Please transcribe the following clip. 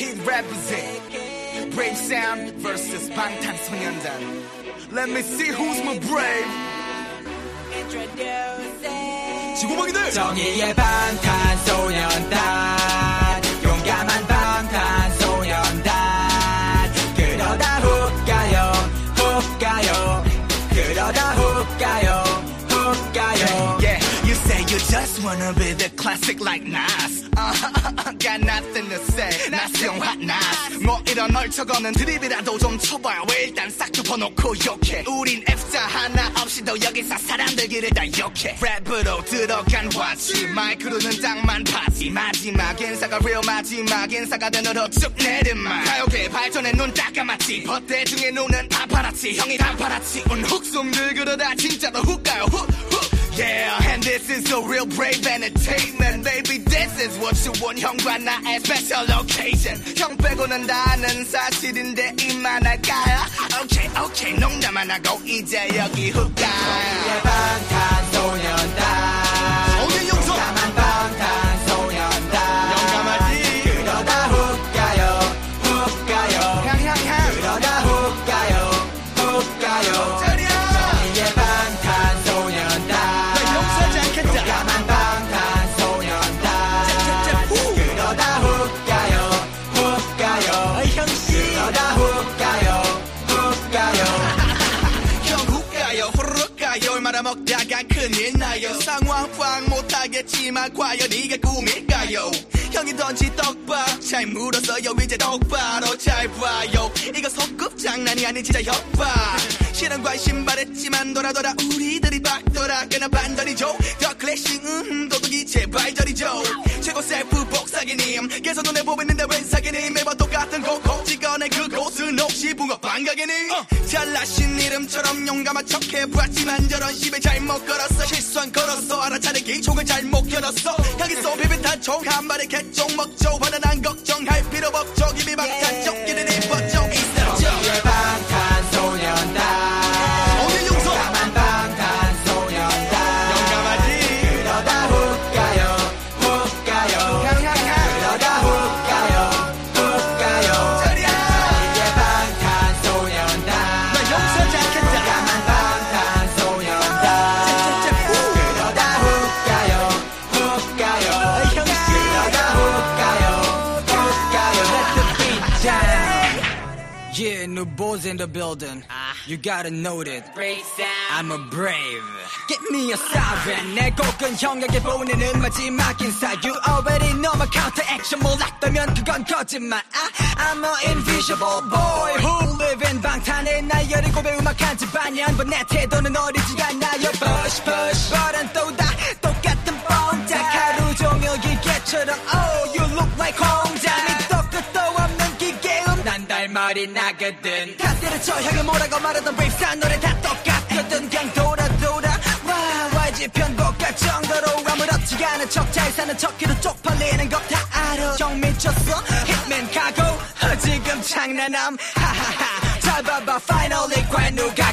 hit represent Brave sound versus 방탄소년단 Let me see who's more brave 지구멍이들 정의의 방탄소년단 용감한 방탄소년단 그러다 훅 가요 훅 가요 그러다 훅 가요 훅 가요 Yeah, you say you just wanna be the classic like Nas. Got nothing to say. 나스용 핫 Nas. 뭐 이런 얼척거는 드립이라도 좀 쳐봐요. 왜 일단 싹 덮어놓고 욕해. 우린 F자 하나 없이도 여기서 사람들 길을 다 욕해. 랩으로 들어간 와치. 마이크로는 땅만 파지. 마지막 인사가 real 마지막 인사가 된으로 쭉 내리만. 가요계 발전에 눈 닦아맞지. 벗대 중에 눈은 파파라치. 형이 다 팔았지. 운 훅송들 그러다 진짜로 훅 가요. 훅 훅. Real brave entertainment. Baby, this is what you want. 형과 나의 special occasion. 형 빼고는 다 아는 사실인데 이만 할까요? Okay, okay, 농담 안 하고 이제 여기 훅가. 정의의 방탄소년단 오늘 용서. 용감한 방탄소년단 용감하지. 그러다 훅 가요 훅 가요 향향향. 그러다 훅 가요 훅 가요 가요. 얼마나 먹다가 큰일 나요. 상황 파악 못하겠지만 과연 이게 꿈일까요? 형이 던진 떡밥. 잘 물었어요. 이제 똑바로 잘 봐요. 이거 소급 장난이 아닌 진짜 협박. 실은 관심 바랬지만 돌아 돌아 우리들이 박돌아. 꽤나 반전이죠. 더 클래싱 음 도둑이 제발 저리죠. 최고 셀프 복사기님. 계속 눈에 보이는데 웬 사기님. 매번 똑같은 곡 찍어내 혹시 가게니 어. 잘나신 이름처럼 용감한 척 해봤지만 저런 시에 잘못 걸었어. 실수한 걸었어. 알아차리기 총을 잘못 겨눴어. 여기서 비비탄 총한 발에 개총 먹죠. 화난 걱정할 필요 없죠. 막탄 Yeah, new boys in the building. You gotta know that. I'm a brave. Get me a sovereign. 내 곡은 형에게 보내는 마지막 인사. You already know my counter action. 몰랐다면 그건 거짓말. I, I'm a invisible boy who live in 방탄의 나열이 고배 음악한 지 반년. But 내 태도는 어리지 않아요. Push, push. 버튼 또다 똑같은 뽕짝. 하루 종일 기계처럼. 달머리 나거든. 다 때려쳐 형이 뭐라고 말하던 랩산 노래 다 똑같거든. 그냥 돌아 돌아. 와, YG 편곡할 정도로 아무렇지가 않은 척 잘 사는 척해도 쪽팔리는 것 다 알아. 형 미쳤어? hitman 가고. 어, 지금 장난함. 하하하. 잘 봐봐, finally 누가